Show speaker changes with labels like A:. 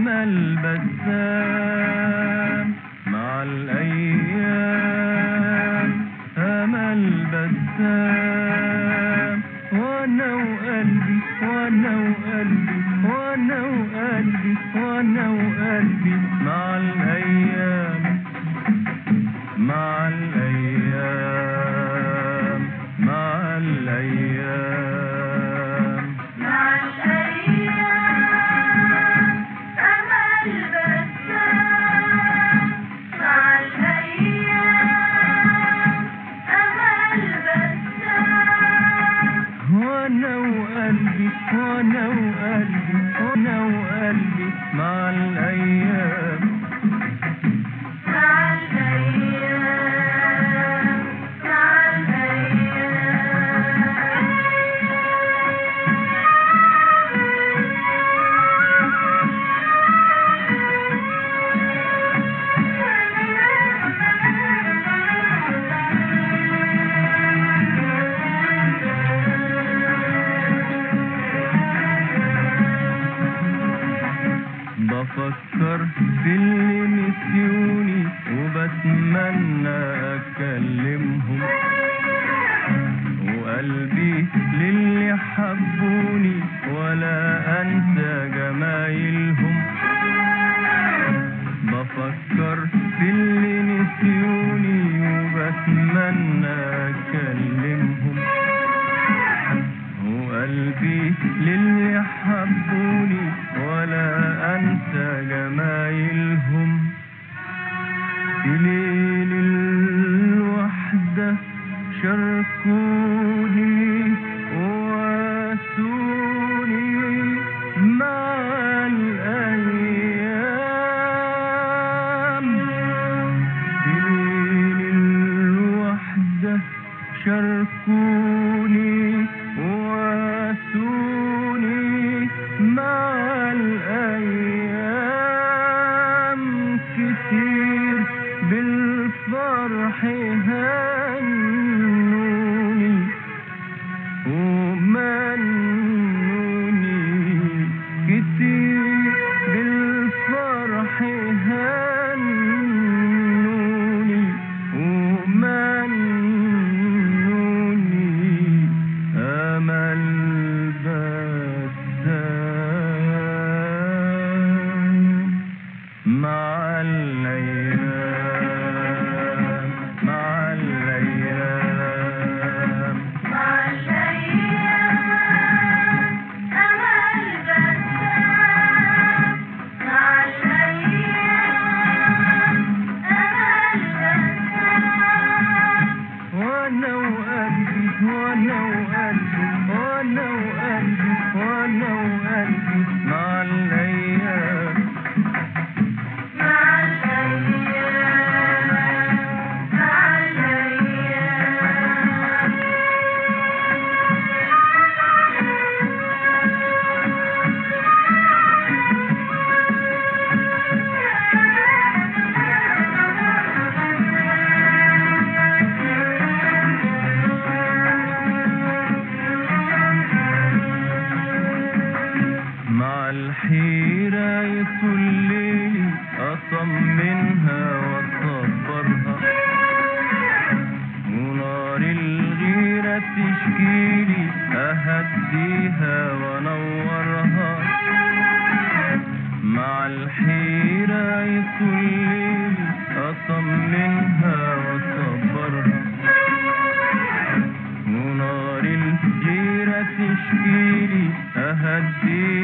A: أنا البسام. مع الأيام امل بسام وأنا وقلبي وأنا وقلبي وأنا وقلبي وأنا وقلبي. مع الأيام مع الأيام مع الأيام. أنا وقلبي أنا وقلبي مع في راية الليل أطمنها وأصبرها. ونار الغيرة تشكيلي أهديها وأنورها. مع الحيرة الليل أطمنها وأصبرها. ونار الغيرة تشكيلي أهديها